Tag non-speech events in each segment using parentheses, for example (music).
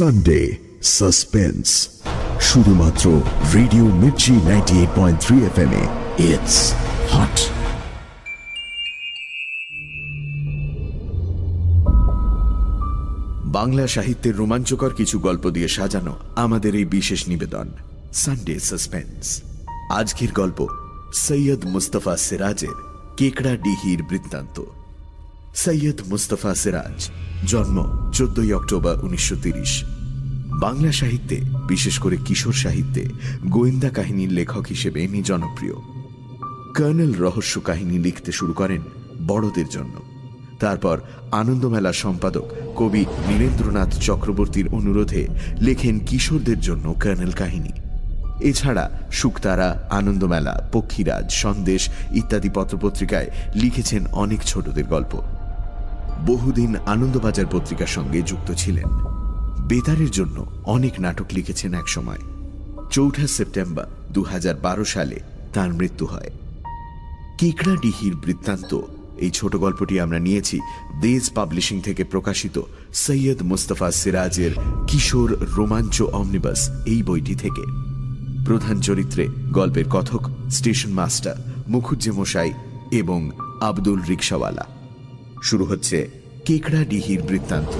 Sunday suspense শুধুমাত্র radio Mirchi ninety eight point three F M it's hot Bangla সাহিত্যের রোমাঞ্চকর কিছু গল্প দিয়ে সাজানো আমাদের এই বিশেষ নিবেদন সানডে সাসপেন্স আজকের গল্প, সৈয়দ মুস্তফা সিরাজের কেকড়া ডিহির বৃত্তান্ত। সৈয়দ মুস্তফা সিরাজ, জন্ম চোদ্দই অক্টোবর উনিশশো বাংলা সাহিত্যে, বিশেষ করে কিশোর সাহিত্যে, গোয়েন্দা কাহিনীর লেখক হিসেবে ইনি জনপ্রিয়। কর্নেল রহস্য কাহিনী লিখতে শুরু করেন বড়দের জন্য। তারপর আনন্দমেলা সম্পাদক কবি নীরেন্দ্রনাথ চক্রবর্তীর অনুরোধে লেখেন কিশোরদের জন্য কর্নেল কাহিনী। এছাড়া শুকতারা আনন্দমেলা, পক্ষীরাজ, সন্দেশ ইত্যাদি পত্রপত্রিকায় লিখেছেন অনেক ছোটদের গল্প। বহুদিন আনন্দবাজার পত্রিকার সঙ্গে যুক্ত ছিলেন। বেতারের জন্য অনেক নাটক লিখেছেন এক সময় চৌঠা সেপ্টেম্বর দু হাজার বারো সালে তার মৃত্যু হয়। কিকড়াডিহির বৃত্তান্ত, এই ছোট গল্পটি আমরা নিয়েছি দেজ পাবলিশিং থেকে প্রকাশিত সৈয়দ মুস্তফা সিরাজের কিশোর রোমাঞ্চ অমনিবাস এই বইটি থেকে। প্রধান চরিত্রে গল্পের কথক, স্টেশন মাস্টার মুখুজ্জে মশাই এবং আব্দুল রিক্সাওয়ালা শুরু হচ্ছে কেকড়া ডিহির বৃত্তান্ত।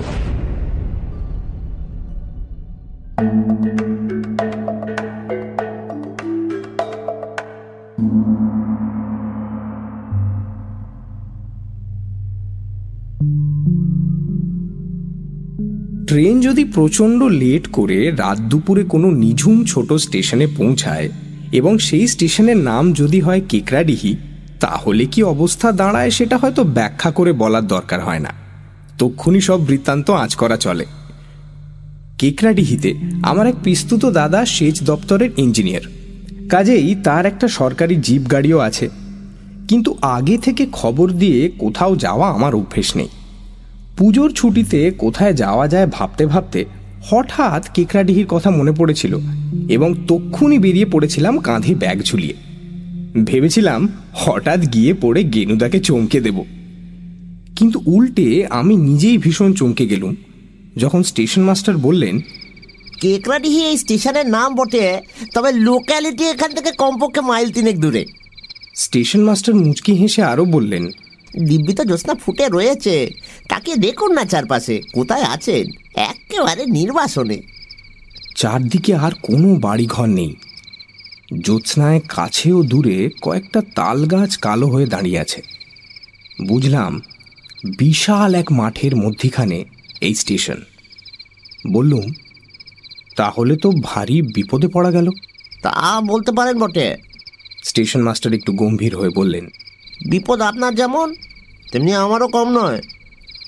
ট্রেন যদি প্রচণ্ড লেট করে রাত দুপুরে কোনো নিঝুম ছোট স্টেশনে পৌঁছায় এবং সেই স্টেশনের নাম যদি হয় কেকরাডিহি তাহলে কি অবস্থা দাঁড়ায় সেটা হয়তো ব্যাখ্যা করে বলার দরকার হয় না। তক্ষুনি সব বৃত্তান্ত আঁচ করা চলে। কেকরাডিহিতে আমার এক পিস্তুত দাদা সেচ দপ্তরের ইঞ্জিনিয়ার। কাজেই তার একটা সরকারি জিপ গাড়িও আছে। কিন্তু আগে থেকে খবর দিয়ে কোথাও যাওয়া আমার অভ্যেস নেই। পুজোর ছুটিতে কোথায় যাওয়া যায় ভাবতে ভাবতে হঠাৎ কেকড়াডিহির কথা মনে পড়েছিল এবং তক্ষুনি বেরিয়ে পড়েছিলাম কাঁধে ব্যাগ ঝুলিয়ে। ভেবেছিলাম হঠাৎ গিয়ে পড়ে গেনুদাকে চমকে দেব। কিন্তু উল্টে আমি নিজেই ভীষণ চমকে গেলুম। যখন স্টেশন মাস্টার বললেন কেকরাডিহি এই স্টেশনের নাম বটে তবে লোক্যালিটি এখান থেকে কমপক্ষে মাইল তিনেক দূরে। স্টেশন মাস্টার মুচকি হেসে আরও বললেন দিব্যি তো জ্যোৎস্না ফুটে রয়েছে। তাকে দেখুন না চারপাশে। কোথায় আছেন? একেবারে নির্বাসনে। চারদিকে আর কোনো বাড়িঘর নেই। জ্যোৎস্নায় কাছে ও দূরে কয়েকটা তাল গাছ কালো হয়ে দাঁড়িয়ে আছে। বুঝলাম বিশাল এক মাঠের মধ্যিখানে এই স্টেশন। বললুম তাহলে তো ভারী বিপদে পড়া গেল। তা বলতে পারেন বটে। স্টেশন মাস্টার একটু গম্ভীর হয়ে বললেন বিপদ আপনার যেমন তেমনি আমারও কম নয়।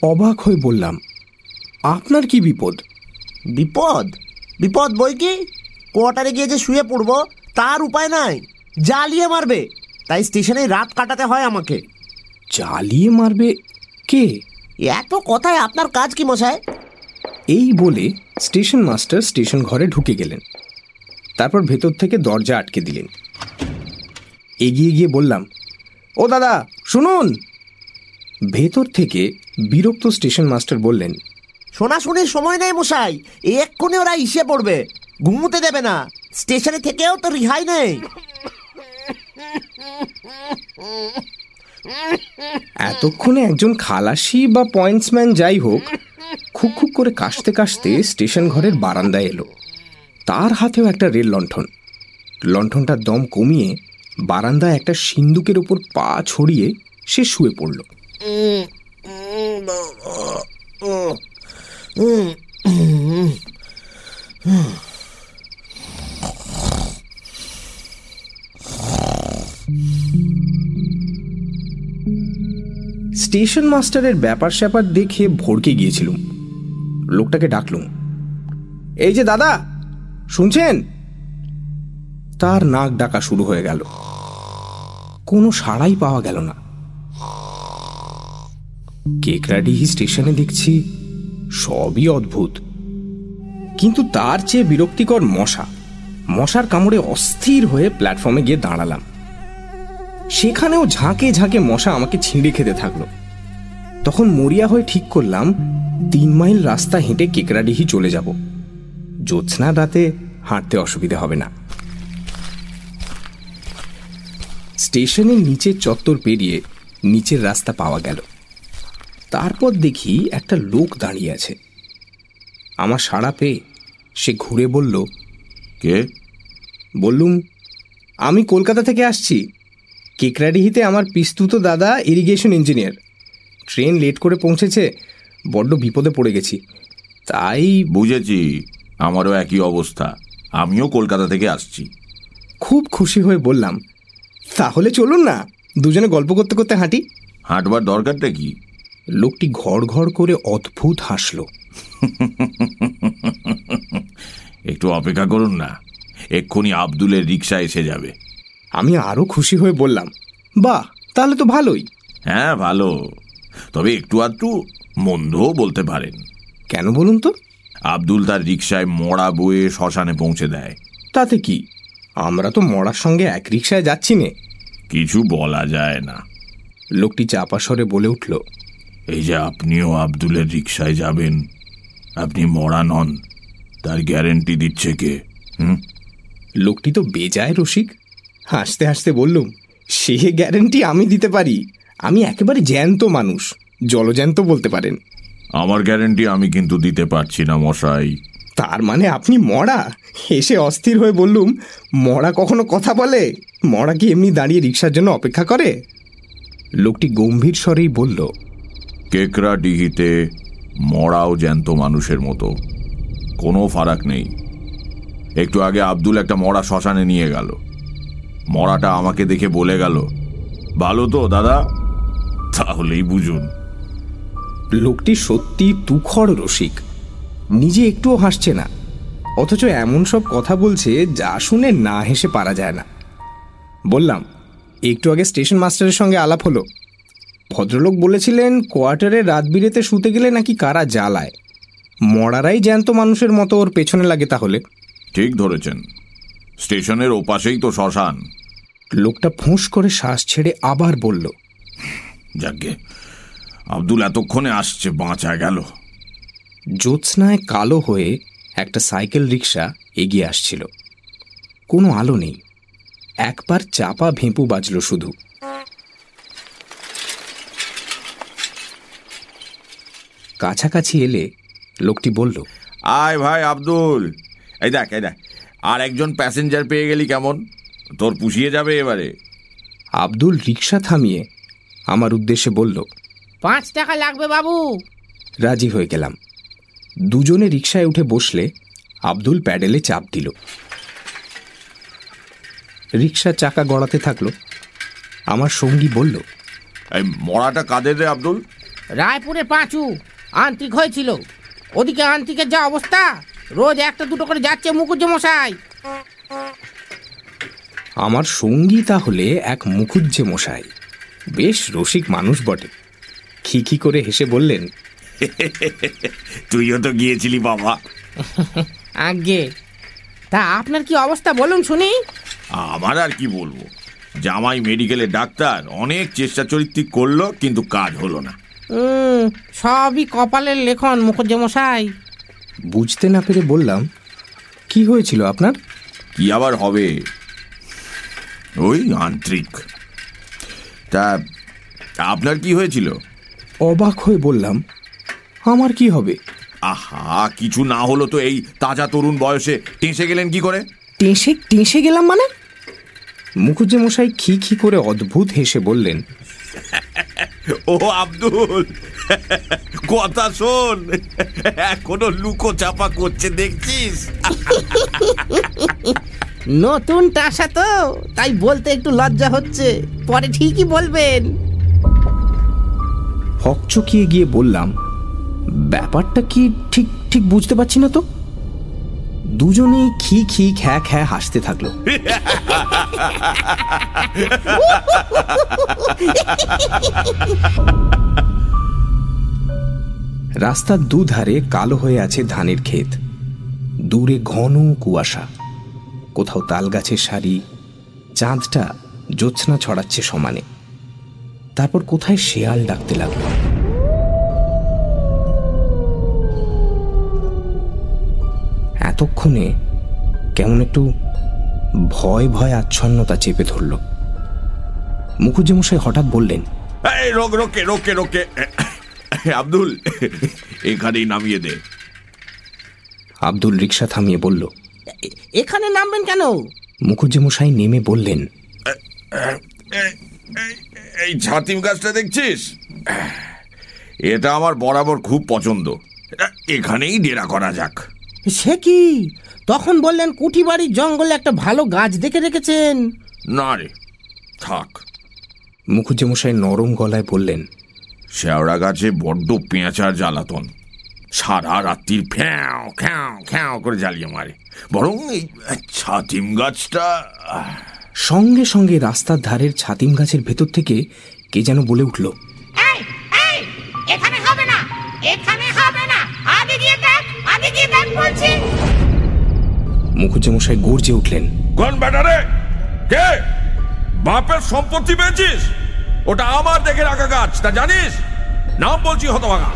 অবাক হয়ে বললাম আপনার কি বিপদ? বিপদ? বিপদ বই কি? কোয়ার্টারে গিয়ে যে শুয়ে পড়ব তার উপায় নাই। জ্বালিয়ে মারবে। তাই স্টেশনে রাত কাটাতে হয় আমাকে। জ্বালিয়ে মারবে কে? এত কথায় আপনার কাজ কি মশাই? এই বলে স্টেশন মাস্টার স্টেশন ঘরে ঢুকে গেলেন। তারপর ভেতর থেকে দরজা আটকে দিলেন। এগিয়ে গিয়ে বললাম ও দাদা শুনুন। ভেতর থেকে বিরক্ত স্টেশন মাস্টার বললেন শোনাশুনির সময় নেই মশাই এক্ষুনি ওরা ইসে পড়বে ঘুমোতে দেবে না স্টেশনে থেকেও তো রিহাই নেই। এতক্ষণে একজন খালাসি বা পয়েন্টসম্যান যাই হোক খুক খুক করে কাশতে কাশতে স্টেশন ঘরের বারান্দায় এলো। তার হাতেও একটা রেল লণ্ঠন। লণ্ঠনটার দম কমিয়ে বারান্দায় একটা সিন্দুকের ওপর পা ছড়িয়ে সে শুয়ে পড়ল। স্টেশন মাস্টারের ব্যাপার স্যাপার দেখে ভড়কে গিয়েছিলুম। লোকটাকে ডাকলুম, এই যে দাদা, শুনছেন? তার নাক ডাকা শুরু হয়ে গেল। কোনো সাড়াই পাওয়া গেল না। কেকরাডিহি স্টেশনে দেখছি সবই অদ্ভুত। কিন্তু তার চেয়ে বিরক্তিকর মশা। মশার কামড়ে অস্থির হয়ে প্ল্যাটফর্মে গিয়ে দাঁড়ালাম। সেখানেও ঝাঁকে ঝাঁকে মশা আমাকে ছিঁড়ে খেতে থাকল। তখন মরিয়া হয়ে ঠিক করলাম, তিন মাইল রাস্তা হেঁটে কেকরাডিহি চলে যাব। জ্যোৎস্নার রাতে হাঁটতে অসুবিধা হবে না। স্টেশনের নিচের চত্বর পেরিয়ে নিচের রাস্তা পাওয়া গেল। তারপর দেখি একটা লোক দাঁড়িয়ে আছে। আমার সাড়া পেয়ে সে ঘুরে বলল কে? বললুম আমি কলকাতা থেকে আসছি। কেকরাডিহিতে আমার পিস্তুত দাদা ইরিগেশন ইঞ্জিনিয়ার। ট্রেন লেট করে পৌঁছেছে বড্ড বিপদে পড়ে গেছি। তাই বুঝেছি আমারও একই অবস্থা। আমিও কলকাতা থেকে আসছি। খুব খুশি হয়ে বললাম তাহলে চলুন না দুজনে গল্প করতে করতে হাঁটি। হাঁটবার দরকারটা কি? লোকটি ঘড় ঘড় করে অদ্ভুত হাসল। একটু অপেক্ষা করুন না এক্ষুনি আব্দুলের রিক্সা এসে যাবে। আমি আরও খুশি হয়ে বললাম বাহ তাহলে তো ভালোই। হ্যাঁ ভালো। তবে একটু আধটু মন্দও বলতে পারেন। কেন বলুন তো? আব্দুল তার রিক্সায় মরা বয়ে শ্মশানে পৌঁছে দেয়। তাতে কি? আমরা তো মরার সঙ্গে এক রিক্সায় যাচ্ছি নে। কিছু বলা যায় না। লোকটি চাপা স্বরে বলে উঠল এই যে আপনিও আব্দুলের রিক্সায় যাবেন আপনি মরা নন তার গ্যারেন্টি দিচ্ছে কে হুম? লোকটি তো বেজায় রসিক। হাসতে হাসতে বললুম সে গ্যারেন্টি আমি দিতে পারি আমি একেবারে জ্যান্ত মানুষ জলজ্যান্ত বলতে পারেন। আমার গ্যারেন্টি আমি কিন্তু দিতে পারছি না মশাই। তার মানে আপনি মরা? এসে অস্থির হয়ে বললুম মরা কখনো কথা বলে? মরা কি এমনি দাঁড়িয়ে রিক্সার জন্য অপেক্ষা করে? লোকটি গম্ভীর স্বরেই বলল কেকরা ডিহিতে মরাও জ্যান্ত মানুষের মতো। কোনো ফারাক নেই। একটু আগে আব্দুল একটা মরা শ্মশানে নিয়ে গেল। মরাটা আমাকে দেখে বলে গেল ভালো তো দাদা? তাহলেই বুঝুন। লোকটি সত্যি তুখর রসিক। নিজে একটুও হাসছে না। অথচ এমন সব কথা বলছে যা শুনে না হেসে পারা যায় না। বললাম একটু আগে স্টেশন মাস্টারের সঙ্গে আলাপ হলো। ভদ্রলোক বলেছিলেন কোয়ার্টারে রাত বিরেতে শুতে গেলে নাকি কারা জ্বালায়। মরারাই জ্যান্ত মানুষের মতো ওর পেছনে লাগে তাহলে। ঠিক ধরেছেন। স্টেশনের ওপাশেই তো শ্মশান। লোকটা ফোঁস করে শ্বাস ছেড়ে আবার বলল যাকে আব্দুল এতক্ষণে আসছে বাঁচা গেল। জ্যোৎস্নায় কালো হয়ে একটা সাইকেল রিক্সা এগিয়ে আসছিল। কোনো আলো নেই। একবার চাপা ভেঁপু বাজল শুধু। কাছাকাছি এলে লোকটি বলল আয় ভাই আব্দুল। এই দেখ এই দেখ। আর একজন প্যাসেঞ্জার পেয়ে গেলি কেমন? তোর পুষিয়ে যাবে এবারে। আব্দুল রিক্সা থামিয়ে আমার উদ্দেশ্যে বলল পাঁচ টাকা লাগবে বাবু। রাজি হয়ে গেলাম। দুজনে রিক্সায় উঠে বসলে আব্দুল প্যাডেলে চাপ দিল। রিক্সা চাকা গড়াতে থাকল। আমার সঙ্গী বলল এই মরাটা কাদের রে আব্দুল? রায়পুরে পাঁচু আন্তিক হয়েছিল ওদিকে আন্তিকের যা অবস্থা রোজ একটা দুটো করে যাচ্ছে মুকুজ্জ মশাই আমার সঙ্গী তাহলে এক মুখুজ্জে মশাই বেশ রসিক মানুষ বটে। খিখি করে হেসে বললেন তুইও তো গিয়েছিলি বাবা। আগে তা আপনার কি অবস্থা বলুন শুনি। আমার আর কি বলব। জামাই মেডিকেলে ডাক্তার অনেক চেষ্টা চরিত্রিক করল কিন্তু কাজ হলো না। সবই কপালের লেখন মুখুজ্জ মশাই বুঝতে না পেরে বললাম কি হয়েছিল আপনার? কি আবার হবে? ওই আন্তরিক। তা আপনার কি হয়েছিল? অবাক হয়ে বললাম আমার কি হবে? আহা কিছু না হলো তো এই তাজা তরুণ বয়সে। টেঁসে গেলেন কি করে? টেসে টেসে গেলাম মানে? মুখুজ্জে মশাই খি খি করে অদ্ভুত হেসে বললেন ও আব্দুল কথা শোন এখনও লুকো চাপা করছে দেখছিস? নতুন টাসা তো তাই বলতে একটু লজ্জা হচ্ছে পরে ঠিকই বলবেন। হকচকিয়ে গিয়ে বললাম ব্যাপারটা কি ঠিক ঠিক বুঝতে পারছি না তো? দুজনেই খি খি খ্যা খ্যা হাসতে থাকল। রাস্তার দুধারে কালো হয়ে আছে ধানের ক্ষেত। দূরে ঘন কুয়াশা। কোথাও তাল গাছের সারি। চাঁদটা জ্যোৎস্না ছড়াচ্ছে সমানে। তারপর কোথায় শেয়াল ডাকতে লাগল? এতক্ষণে কেমন একটু ভয় ভয় আচ্ছন্নতা চেপে ধরল। মুখুজ্জেমশাই হঠাৎ বললেন এই রোক রোকে রোকে রোকে আব্দুল এখানেই নামিয়ে দে। আব্দুল রিক্সা থামিয়ে বলল এখানে নামবেন কেন? মুখুজ্জেমশাই নেমে বললেন এই ছাতিম গাছটা দেখছিস? এটা আমার বরাবর খুব পছন্দ। এখানেই ডেরা করা যাক। সে কি? তখন বললেন কুঠিবাড়ির জঙ্গলে একটা ভালো গাছ দেখে রেখেছেন। না রে থাক। মুখুজ্জেমশাই নরম গলায় বললেন শেওড়া গাছে বড্ড পেঁচার জ্বালাতন। সারা রাত্রির ফ্যাও খ্যাও খ্যাও করে জ্বালিয়ে মারে। বরং এই ছাতিম গাছটা সঙ্গে সঙ্গে রাস্তার ধারের ছাতিম গাছের ভেতর থেকে কে যেন বলে উঠল এই এই এখানে হবে না এখানে হবে না আগে গিয়ে দেখ। আগে গিয়ে মুখুজ্জেমশাই গর্জে উঠলেন। কোন ব্যাটারে? কে? বাপের সম্পত্তি পেয়েছিস? ওটা আমার দেখে রাখা গাছ তা জানিস? নাম বলছি হতভাগা।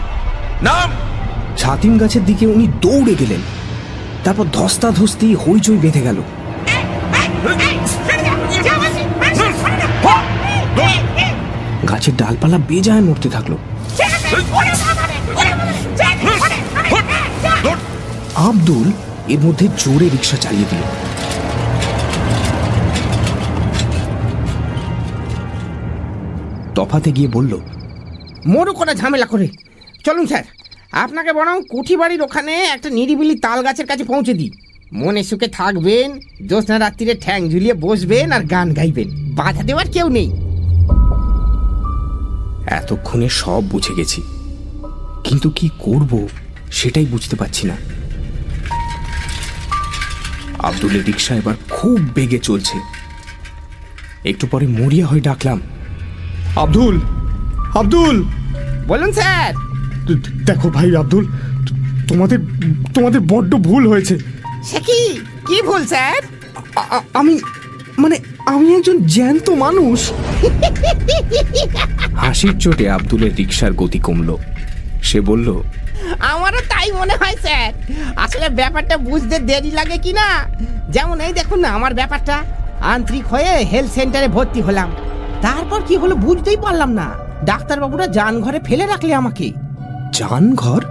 নাম? ছাতিম গাছের দিকে উনি দৌড়ে গেলেন। তারপর ধস্তাধস্তি হইচই বেঁধে গেল। গাছের ডালপালা বেজায় নড়তে থাকল। আব্দুল এর মধ্যে জোরে রিক্সা চালিয়ে দিল। তফাতে গিয়ে বলল মোরও করা ঝামেলা করে। চলুন স্যার আপনাকে বরং কুঠিবাড়ির ওখানে একটা নিরিবিলি তাল গাছের কাছে পৌঁছে দিই। মনে সুখে থাকবেন জ্যোৎস্না রাত্রিরে ঠ্যাং ঝুলিয়ে বসবেন আর গান গাইবেন। বাধা দেওয়ার কেউ নেই। এতক্ষণে সব বুঝে গেছি। কিন্তু কি করব সেটাই বুঝতে পারছি না। আব্দুলের রিক্সা এবার খুব বেগে চলছে। একটু পরে মরিয়া হয়ে ডাকলাম আব্দুল আব্দুল! বলুন স্যার। দেখো ভাই আব্দুল তোমাদের তোমাদের বড্ড ভুল হয়েছে। সে কি? কি ভুল স্যার? আমি মানে আমি একজন জ্যান্ত মানুষ। (laughs) হাসির চোটে আব্দুলের রিক্সার গতি কমল। সে বলল আমারও তাই মনে হয় স্যার। আসলে ব্যাপারটা বুঝতে দেরি লাগে কি না যেমন এই দেখুন না আমার ব্যাপারটা। আন্তরিক হয়ে হেলথ সেন্টারে ভর্তি হলাম। তারপর কি হলো বুঝতেই পারলাম না। ডাক্তারবাবুরা যান ঘরে ফেলে রাখলে আমাকে। জান ঘর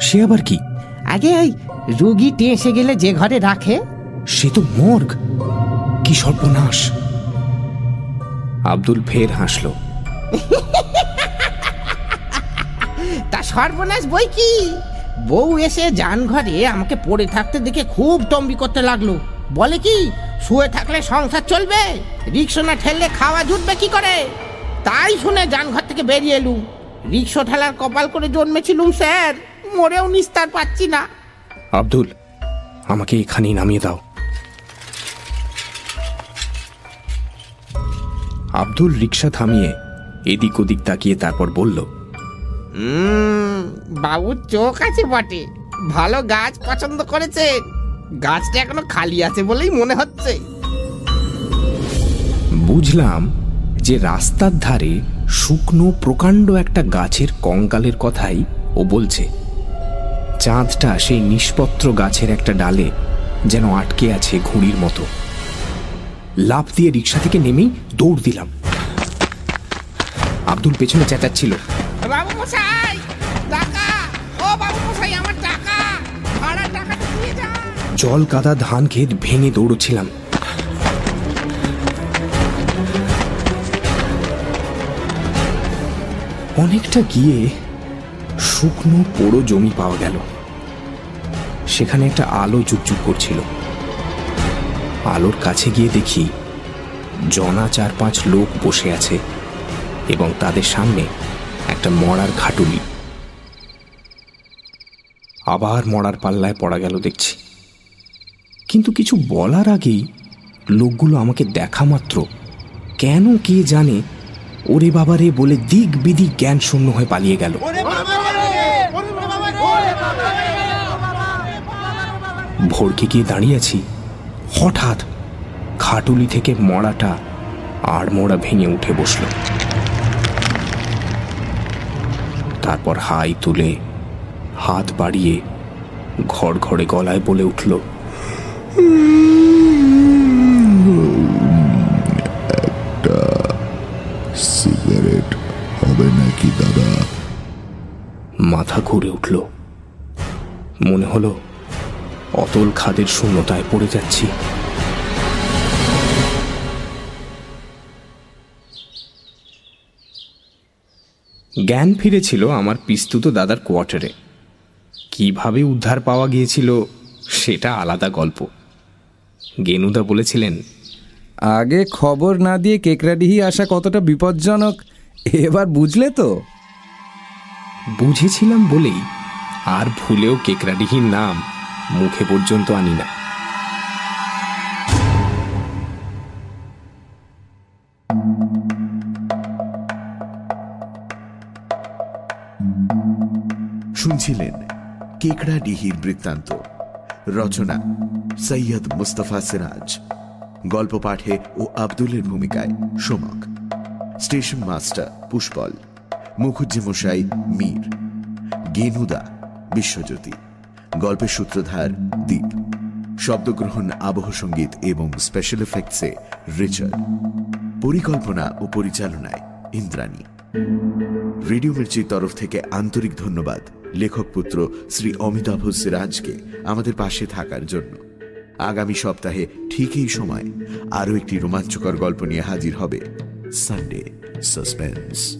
সে আবার কি? আগে এই রুগী টেসে গেলে যে ঘরে রাখে। সে তো মর্গ। কি সর্বনাশ। আব্দুল ফের হাসল। (laughs) সর্বনাশ বই কি? বউ এসে যান ঘরে আমাকে পড়ে থাকতে দেখে খুব তম্বি করতে লাগল। বলে কি, শুয়ে থাকলে সংসার চলবে? রিক্সা না ঠেললে খাওয়া জুটবে কি করে? তাই শুনে যান ঘর থেকে বেরিয়ে এলুম। রিক্সা ঠেলার কপাল করে জন্মেছিলুম, স্যার। মরেও নিস্তার পাচ্ছি না। আব্দুল, আমাকে এখানেই নামিয়ে দাও। আব্দুল রিক্সা থামিয়ে এদিক ওদিক তাকিয়ে তারপর বলল হুম, বাবুর চোখ আছে বটে। ভালো গাছ পছন্দ করেছে। গাছটা এখনও খালি আছে বলেই মনে হচ্ছে। বুঝলাম যে রাস্তার ধারে শুকনো প্রকাণ্ড একটা গাছের কঙ্কালের কথাই ও বলছে। চাঁদটা সেই নিষ্পত্র গাছের একটা ডালে যেন আটকে আছে ঘুড়ির মতো। লাফ দিয়ে রিক্সা থেকে নেমেই দৌড় দিলাম। আব্দুল পেছনে চেঁচাচ্ছিল। টাকা। ও আমার টাকা। দিয়ে জল, কাদা, ধান, ক্ষেত ভেঙে দৌড়ছিলাম অনেকটা গিয়ে শুকনো পোড়ো জমি পাওয়া গেল। সেখানে একটা আলো চুকচুক করছিল। আলোর কাছে গিয়ে দেখি জনা চার পাঁচ লোক বসে আছে এবং তাদের সামনে একটা মরার ঘাটুলি আবার মরার পাল্লায় পড়া গেল দেখছি। কিন্তু কিছু বলার আগেই লোকগুলো আমাকে দেখা মাত্র। কেন কে জানে ওরে বাবারে বলে দিক বিদিক জ্ঞান শূন্য হয়ে পালিয়ে গেল। ভোরকে গিয়ে দাঁড়িয়ে আছি। হঠাৎ খাটুলি থেকে মড়াটা আর মোড়া ভেঙে উঠে বসল। তারপর হাই তুলে হাত বাড়িয়ে ঘর ঘরে গলায় বলে উঠল সিগারেট হবে নাকি দাদা? মাথা ঘুরে উঠল। মনে হলো অতল খাদের শূন্যতায় পড়ে যাচ্ছি। জ্ঞান ফিরেছিল আমার পিস্তুত দাদার কোয়ার্টারে। কীভাবে উদ্ধার পাওয়া গিয়েছিল সেটা আলাদা গল্প। গেনুদা বলেছিলেন আগে খবর না দিয়ে কেকরাডিহি আসা কতটা বিপজ্জনক এবার বুঝলে তো। বুঝেছিলাম বলেই আর ভুলেও কেকরাডিহির নাম মুখে পর্যন্ত আনি না। শুনছিলেন কেকড়া ডিহির বৃত্তান্ত। রচনা সৈয়দ মুস্তফা সিরাজ। গল্প পাঠে ও আব্দুলের ভূমিকায় Somak. Station master Pushpal. মুখুজ্জেমশাই Mir. গেনুদা বিশ্বজ্যোতি। গল্পের সূত্রধার দ্বীপ শব্দগ্রহণ, আবহ সংগীত এবং স্পেশাল এফেক্টসে রিচার্ড। পরিকল্পনা ও পরিচালনায় ইন্দ্রাণী। রেডিও মির্চির তরফ থেকে আন্তরিক ধন্যবাদ। লেখক পুত্র শ্রী অমিতাভ সিরাজকে আমাদের পাশে থাকার জন্য। আগামী সপ্তাহে ঠিক এই সময় আরও একটি রোমাঞ্চকর গল্প নিয়ে হাজির হবে সানডে সাসপেন্স।